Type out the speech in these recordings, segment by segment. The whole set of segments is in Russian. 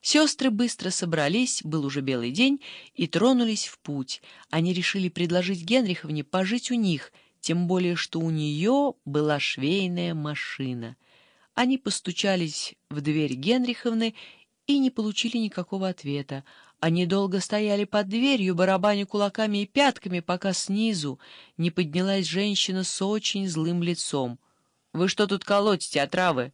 Сестры быстро собрались, был уже белый день, и тронулись в путь. Они решили предложить Генриховне пожить у них, тем более что у нее была швейная машина. Они постучались в дверь Генриховны и не получили никакого ответа. Они долго стояли под дверью, барабаня кулаками и пятками, пока снизу не поднялась женщина с очень злым лицом. «Вы что тут колотите, отравы?»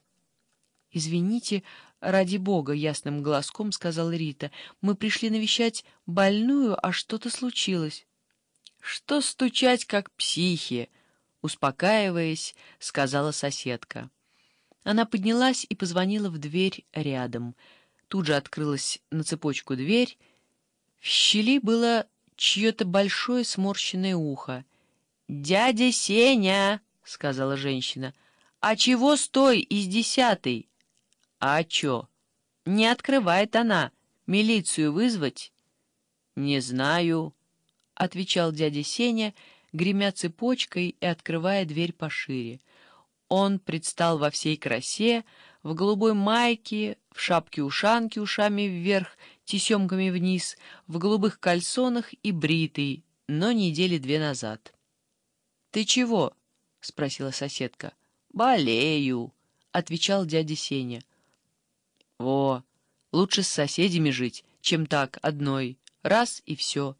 «Извините, ради бога», — ясным голоском сказала Рита. «Мы пришли навещать больную, а что-то случилось». «Что стучать, как психи?» — успокаиваясь, сказала соседка. Она поднялась и позвонила в дверь рядом — Тут же открылась на цепочку дверь. В щели было чье-то большое сморщенное ухо. «Дядя Сеня!» — сказала женщина. «А чего стой из десятой?» «А чё? Не открывает она. Милицию вызвать?» «Не знаю», — отвечал дядя Сеня, гремя цепочкой и открывая дверь пошире. Он предстал во всей красе, в голубой майке, в шапке-ушанке ушами вверх, тесемками вниз, в голубых кальсонах и бритый, но недели две назад. — Ты чего? — спросила соседка. — Болею, — отвечал дядя Сеня. — О, лучше с соседями жить, чем так, одной. Раз и все.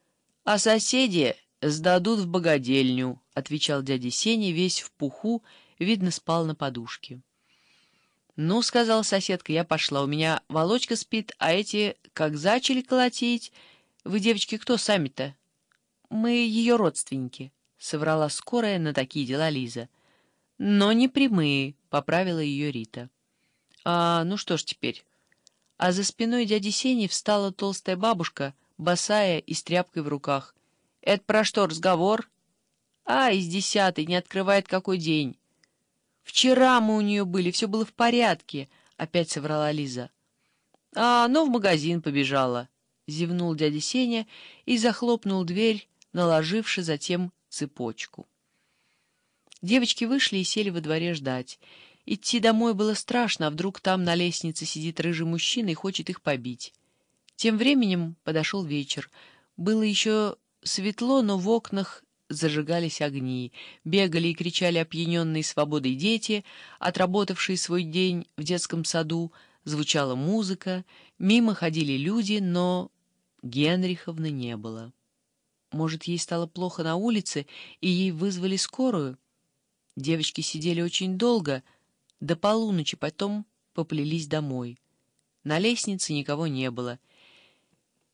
— А соседи сдадут в богадельню, — отвечал дядя Сеня, весь в пуху, видно, спал на подушке. «Ну, — сказала соседка, — я пошла. У меня Володька спит, а эти как зачали колотить. Вы, девочки, кто сами-то?» «Мы ее родственники», — соврала скорая на такие дела Лиза. «Но не прямые», — поправила ее Рита. «А, ну что ж теперь?» А за спиной дяди Сени встала толстая бабушка, босая и с тряпкой в руках. «Это про что разговор?» «А, из десятой, не открывает какой день». «Вчера мы у нее были, все было в порядке», — опять соврала Лиза. «А, ну, в магазин побежала», — зевнул дядя Сеня и захлопнул дверь, наложивши затем цепочку. Девочки вышли и сели во дворе ждать. Идти домой было страшно, а вдруг там на лестнице сидит рыжий мужчина и хочет их побить. Тем временем подошел вечер. Было еще светло, но в окнах зажигались огни, бегали и кричали опьяненные свободой дети, отработавшие свой день в детском саду, звучала музыка, мимо ходили люди, но Генриховны не было. Может, ей стало плохо на улице, и ей вызвали скорую? Девочки сидели очень долго, до полуночи, потом поплелись домой. На лестнице никого не было —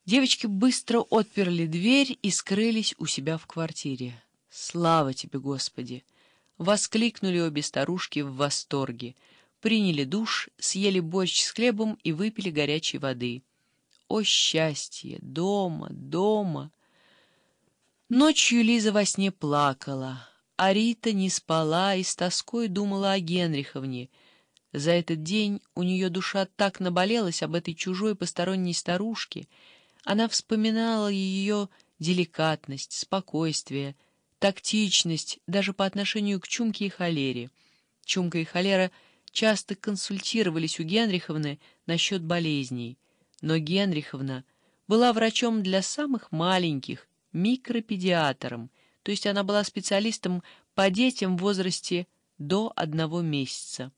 Девочки быстро отперли дверь и скрылись у себя в квартире. «Слава тебе, Господи!» Воскликнули обе старушки в восторге. Приняли душ, съели борщ с хлебом и выпили горячей воды. О счастье! Дома, дома! Ночью Лиза во сне плакала, а Рита не спала и с тоской думала о Генриховне. За этот день у нее душа так наболелась об этой чужой посторонней старушке — она вспоминала ее деликатность, спокойствие, тактичность даже по отношению к Чумке и Холере. Чумка и Холера часто консультировались у Генриховны насчет болезней, но Генриховна была врачом для самых маленьких, микропедиатром, то есть она была специалистом по детям в возрасте до одного месяца.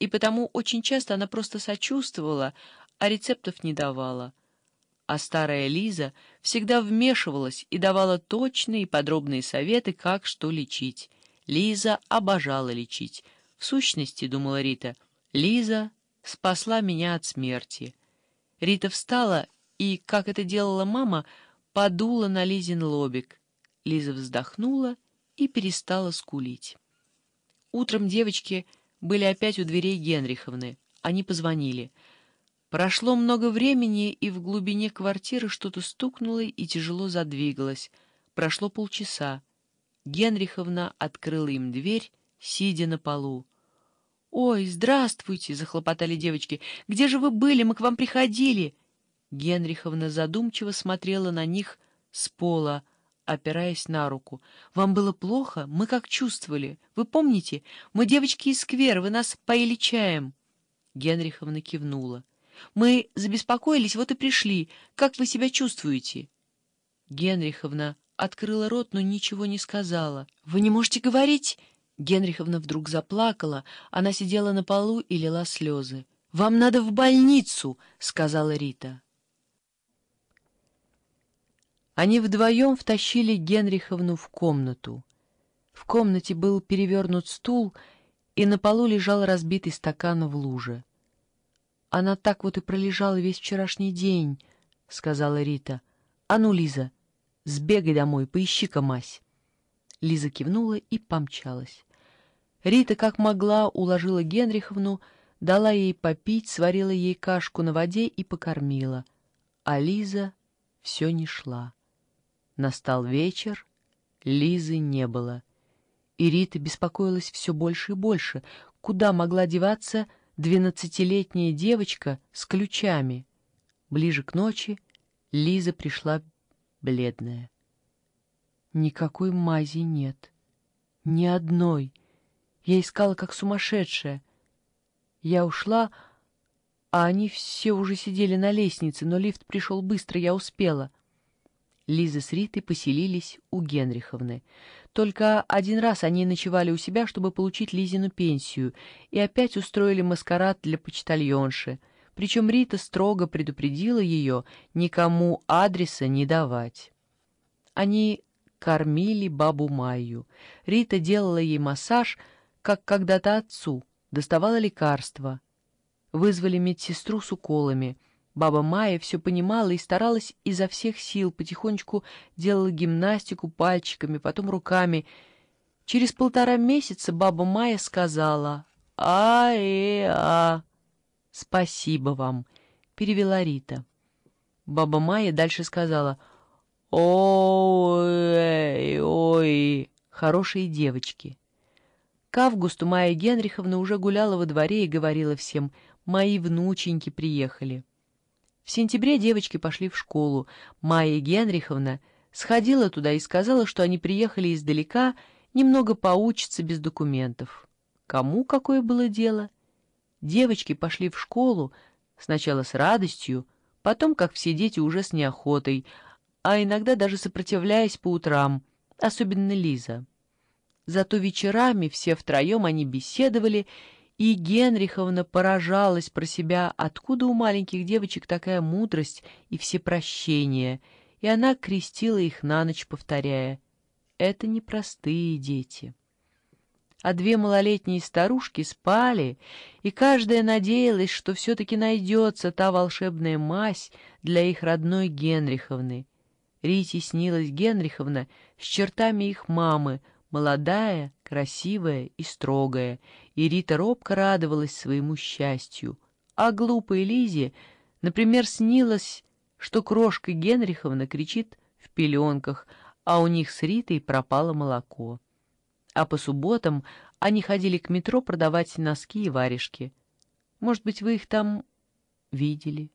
И потому очень часто она просто сочувствовала, а рецептов не давала а старая Лиза всегда вмешивалась и давала точные и подробные советы, как что лечить. Лиза обожала лечить. В сущности, думала Рита, Лиза спасла меня от смерти. Рита встала и, как это делала мама, подула на Лизин лобик. Лиза вздохнула и перестала скулить. Утром девочки были опять у дверей Генриховны. Они позвонили — Прошло много времени, и в глубине квартиры что-то стукнуло и тяжело задвигалось. Прошло полчаса. Генриховна открыла им дверь, сидя на полу. «Ой, здравствуйте!» — захлопотали девочки. «Где же вы были? Мы к вам приходили!» Генриховна задумчиво смотрела на них с пола, опираясь на руку. «Вам было плохо? Мы как чувствовали. Вы помните? Мы девочки из сквера, вы нас поили чаем!» Генриховна кивнула. Мы забеспокоились, вот и пришли. Как вы себя чувствуете?» Генриховна открыла рот, но ничего не сказала. «Вы не можете говорить?» Генриховна вдруг заплакала. Она сидела на полу и лила слезы. «Вам надо в больницу!» — сказала Рита. Они вдвоем втащили Генриховну в комнату. В комнате был перевернут стул, и на полу лежал разбитый стакан в луже. «Она так вот и пролежала весь вчерашний день», — сказала Рита. «А ну, Лиза, сбегай домой, поищи-ка мазь». Лиза кивнула и помчалась. Рита, как могла, уложила Генриховну, дала ей попить, сварила ей кашку на воде и покормила. А Лиза все не шла. Настал вечер, Лизы не было. И Рита беспокоилась все больше и больше. Куда могла деваться двенадцатилетняя девочка с ключами? Ближе к ночи Лиза пришла бледная. Никакой мази нет. Ни одной. Я искала, как сумасшедшая. Я ушла, а они все уже сидели на лестнице, но лифт пришел быстро, я успела. Лиза с Ритой поселились у Генриховны. Только один раз они ночевали у себя, чтобы получить Лизину пенсию, и опять устроили маскарад для почтальонши. Причем Рита строго предупредила ее никому адреса не давать. Они кормили бабу Майю. Рита делала ей массаж, как когда-то отцу, доставала лекарства. Вызвали медсестру с уколами — Баба Майя все понимала и старалась изо всех сил, потихонечку делала гимнастику пальчиками, потом руками. Через полтора месяца баба Майя сказала «А-э-а». «Спасибо вам», — перевела Рита. Баба Майя дальше сказала «Ой-ой, хорошие девочки». К августу Майя Генриховна уже гуляла во дворе и говорила всем «Мои внученьки приехали». В сентябре девочки пошли в школу. Майя Генриховна сходила туда и сказала, что они приехали издалека немного поучиться без документов. Кому какое было дело? Девочки пошли в школу сначала с радостью, потом, как все дети, уже с неохотой, а иногда даже сопротивляясь по утрам, особенно Лиза. Зато вечерами все втроем они беседовали и Генриховна поражалась про себя, откуда у маленьких девочек такая мудрость и всепрощение, и она крестила их на ночь, повторяя «Это непростые дети». А две малолетние старушки спали, и каждая надеялась, что все-таки найдется та волшебная мазь для их родной Генриховны. Рите снилась Генриховна с чертами их мамы — молодая, красивая и строгая, и Рита робко радовалась своему счастью. А глупой Лизе, например, снилось, что крошка Генриховна кричит в пеленках, а у них с Ритой пропало молоко. А по субботам они ходили к метро продавать носки и варежки. Может быть, вы их там видели?